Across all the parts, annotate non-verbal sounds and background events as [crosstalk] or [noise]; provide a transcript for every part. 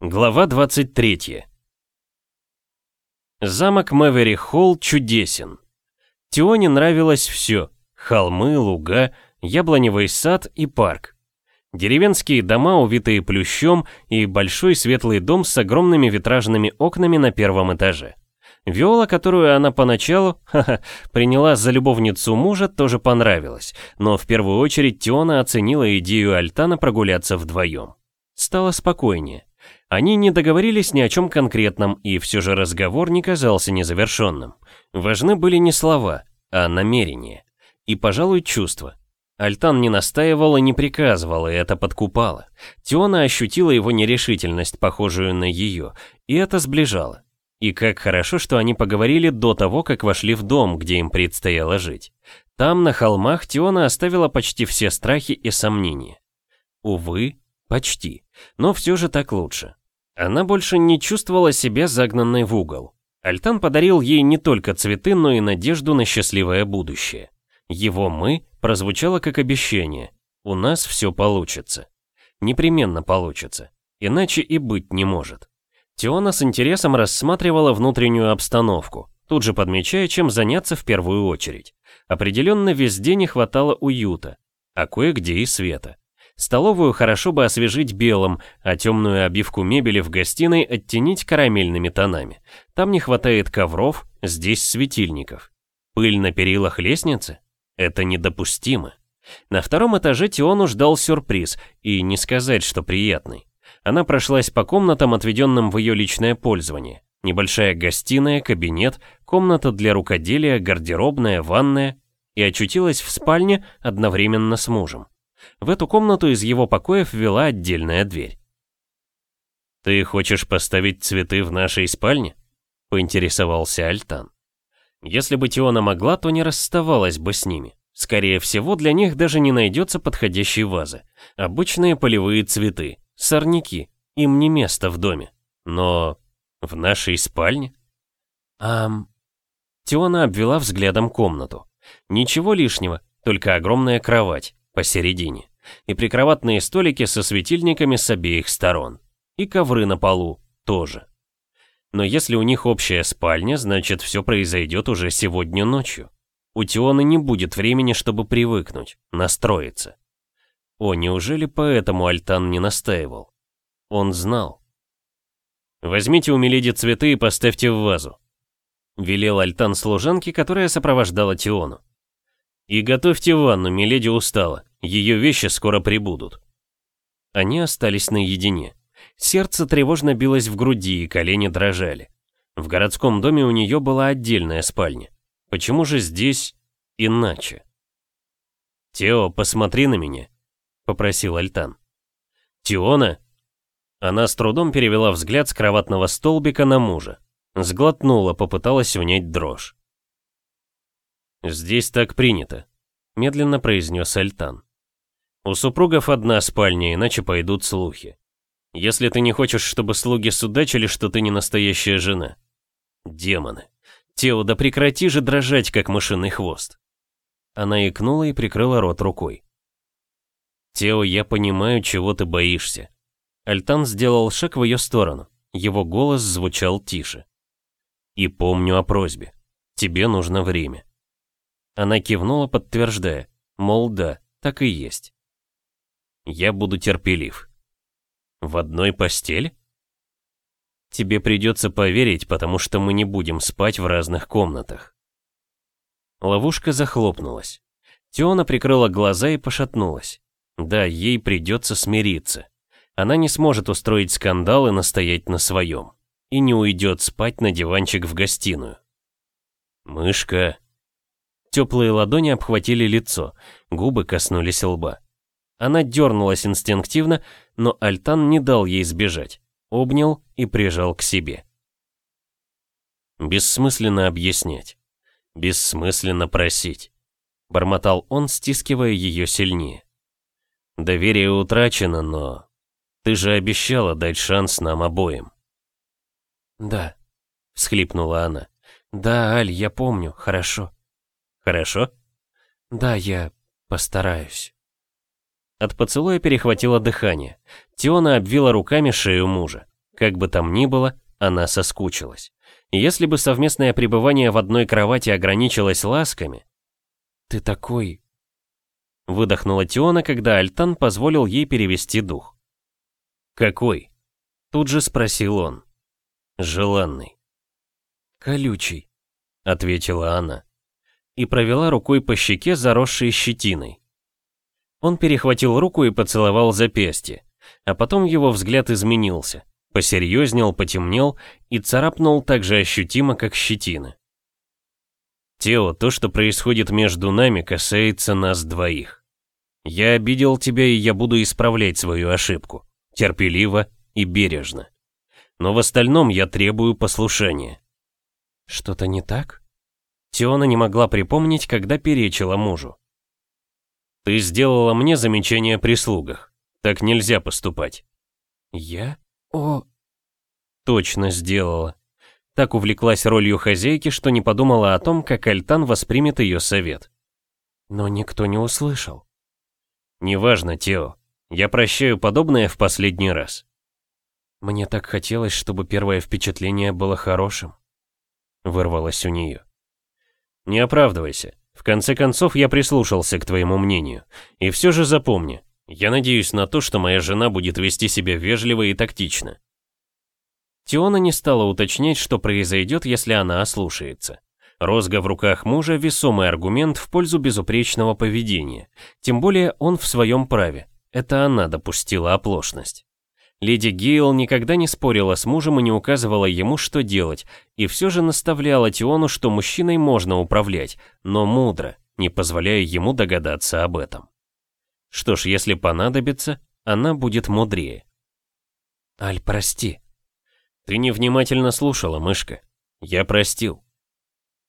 Глава 23 Замок Мэвери Холл чудесен. Тионе нравилось все – холмы, луга, яблоневый сад и парк. Деревенские дома, увитые плющом, и большой светлый дом с огромными витражными окнами на первом этаже. Виола, которую она поначалу, [laughs] ха-ха, приняла за любовницу мужа, тоже понравилась, но в первую очередь Тиона оценила идею Альтана прогуляться вдвоем. Стало спокойнее. Они не договорились ни о чем конкретном, и все же разговор не казался незавершенным. Важны были не слова, а намерения. И, пожалуй, чувства. Альтан не настаивал и не приказывал, и это подкупало. Тиона ощутила его нерешительность, похожую на ее, и это сближало. И как хорошо, что они поговорили до того, как вошли в дом, где им предстояло жить. Там, на холмах, Тиона оставила почти все страхи и сомнения. Увы, почти. Но все же так лучше. Она больше не чувствовала себя загнанной в угол. Альтан подарил ей не только цветы, но и надежду на счастливое будущее. Его «мы» прозвучало как обещание. У нас все получится. Непременно получится. Иначе и быть не может. Теона с интересом рассматривала внутреннюю обстановку, тут же подмечая, чем заняться в первую очередь. Определенно везде не хватало уюта, а кое-где и света. Столовую хорошо бы освежить белым, а темную обивку мебели в гостиной оттенить карамельными тонами. Там не хватает ковров, здесь светильников. Пыль на перилах лестницы? Это недопустимо. На втором этаже Тиону ждал сюрприз, и не сказать, что приятный. Она прошлась по комнатам, отведенным в ее личное пользование. Небольшая гостиная, кабинет, комната для рукоделия, гардеробная, ванная. И очутилась в спальне одновременно с мужем. В эту комнату из его покоев вела отдельная дверь. «Ты хочешь поставить цветы в нашей спальне?» — поинтересовался Альтан. Если бы Тиона могла, то не расставалась бы с ними. Скорее всего, для них даже не найдется подходящей вазы. Обычные полевые цветы, Сорняки. Им не место в доме. Но в нашей спальне? Ам... Теона обвела взглядом комнату. Ничего лишнего, только огромная кровать посередине. И прикроватные столики со светильниками с обеих сторон. И ковры на полу тоже. Но если у них общая спальня, значит все произойдет уже сегодня ночью. У Теоны не будет времени, чтобы привыкнуть, настроиться. О, неужели поэтому Альтан не настаивал? Он знал. «Возьмите у Мелиди цветы и поставьте в вазу», — велел Альтан служанке, которая сопровождала Тиону. «И готовьте ванну, Меледи устала, ее вещи скоро прибудут». Они остались наедине. Сердце тревожно билось в груди, и колени дрожали. В городском доме у нее была отдельная спальня. Почему же здесь иначе? «Тео, посмотри на меня», попросил Альтан. «Тиона?» Она с трудом перевела взгляд с кроватного столбика на мужа. Сглотнула, попыталась унять дрожь. «Здесь так принято», — медленно произнес Альтан. «У супругов одна спальня, иначе пойдут слухи. Если ты не хочешь, чтобы слуги судачили, что ты не настоящая жена. Демоны. Тео, да прекрати же дрожать, как мышиный хвост». Она икнула и прикрыла рот рукой. «Тео, я понимаю, чего ты боишься». Альтан сделал шаг в ее сторону. Его голос звучал тише. «И помню о просьбе. Тебе нужно время». Она кивнула, подтверждая, мол, да, так и есть. «Я буду терпелив». «В одной постели?» «Тебе придется поверить, потому что мы не будем спать в разных комнатах». Ловушка захлопнулась. Теона прикрыла глаза и пошатнулась. Да, ей придется смириться. Она не сможет устроить скандал и настоять на своем. И не уйдет спать на диванчик в гостиную. «Мышка...» Теплые ладони обхватили лицо, губы коснулись лба. Она дернулась инстинктивно, но Альтан не дал ей сбежать. Обнял и прижал к себе. Бессмысленно объяснять. Бессмысленно просить. Бормотал он, стискивая ее сильнее. Доверие утрачено, но... Ты же обещала дать шанс нам обоим. Да, всхлипнула она. Да, Аль, я помню, хорошо. Хорошо? Да, я постараюсь. От поцелуя перехватило дыхание. Тиона обвила руками шею мужа. Как бы там ни было, она соскучилась. Если бы совместное пребывание в одной кровати ограничилось ласками... «Ты такой...» Выдохнула Тиона, когда Альтан позволил ей перевести дух. «Какой?» Тут же спросил он. «Желанный». «Колючий», — ответила она. И провела рукой по щеке, заросшей щетиной. Он перехватил руку и поцеловал запястье, а потом его взгляд изменился, посерьезнел, потемнел и царапнул так же ощутимо, как щетина. Тео, то, что происходит между нами, касается нас двоих. Я обидел тебя, и я буду исправлять свою ошибку. Терпеливо и бережно. Но в остальном я требую послушания. Что-то не так? Теона не могла припомнить, когда перечила мужу. Ты сделала мне замечание при слугах. Так нельзя поступать. Я? О... Точно сделала. Так увлеклась ролью хозяйки, что не подумала о том, как Альтан воспримет ее совет. Но никто не услышал. Неважно, Тео. Я прощаю подобное в последний раз. Мне так хотелось, чтобы первое впечатление было хорошим. Вырвалось у нее. Не оправдывайся. В конце концов, я прислушался к твоему мнению. И все же запомни, я надеюсь на то, что моя жена будет вести себя вежливо и тактично. Тиона не стала уточнять, что произойдет, если она ослушается. Розга в руках мужа – весомый аргумент в пользу безупречного поведения. Тем более он в своем праве. Это она допустила оплошность. Леди Гейл никогда не спорила с мужем и не указывала ему, что делать, и все же наставляла Тиону, что мужчиной можно управлять, но мудро, не позволяя ему догадаться об этом. Что ж, если понадобится, она будет мудрее. «Аль, прости». «Ты невнимательно слушала, мышка. Я простил».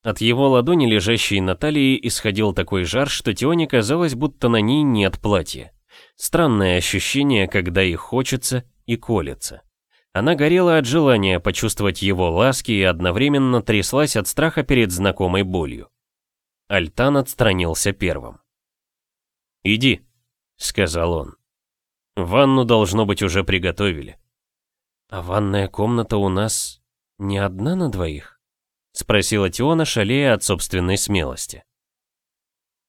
От его ладони, лежащей на талии, исходил такой жар, что Тионе казалось, будто на ней нет платья. Странное ощущение, когда и хочется, и колется. Она горела от желания почувствовать его ласки и одновременно тряслась от страха перед знакомой болью. Альтан отстранился первым. «Иди», — сказал он. «Ванну, должно быть, уже приготовили». «А ванная комната у нас не одна на двоих?» — спросила Тиона, шалея от собственной смелости.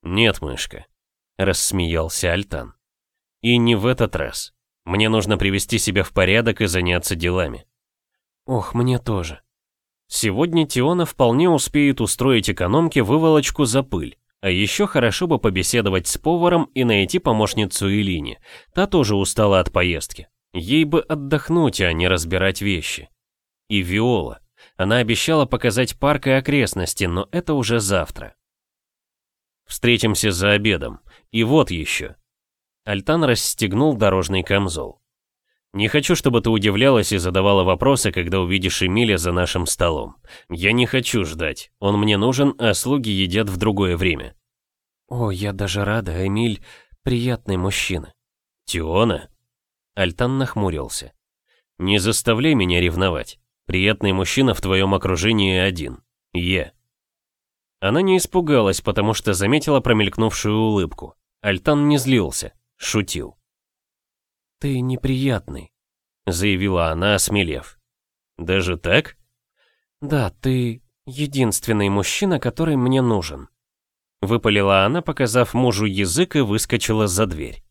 «Нет, мышка», — рассмеялся Альтан. «И не в этот раз. Мне нужно привести себя в порядок и заняться делами. Ох, мне тоже. Сегодня Тиона вполне успеет устроить экономке выволочку за пыль. А еще хорошо бы побеседовать с поваром и найти помощницу Илине. Та тоже устала от поездки. Ей бы отдохнуть, а не разбирать вещи. И Виола. Она обещала показать парк и окрестности, но это уже завтра. Встретимся за обедом. И вот еще. Альтан расстегнул дорожный камзол. «Не хочу, чтобы ты удивлялась и задавала вопросы, когда увидишь Эмиля за нашим столом. Я не хочу ждать. Он мне нужен, а слуги едят в другое время». «О, я даже рада, Эмиль приятный мужчина». «Тиона?» Альтан нахмурился. «Не заставляй меня ревновать. Приятный мужчина в твоем окружении один. Я». Она не испугалась, потому что заметила промелькнувшую улыбку. Альтан не злился шутил. «Ты неприятный», — заявила она, осмелев. «Даже так?» «Да, ты единственный мужчина, который мне нужен», — выпалила она, показав мужу язык и выскочила за дверь.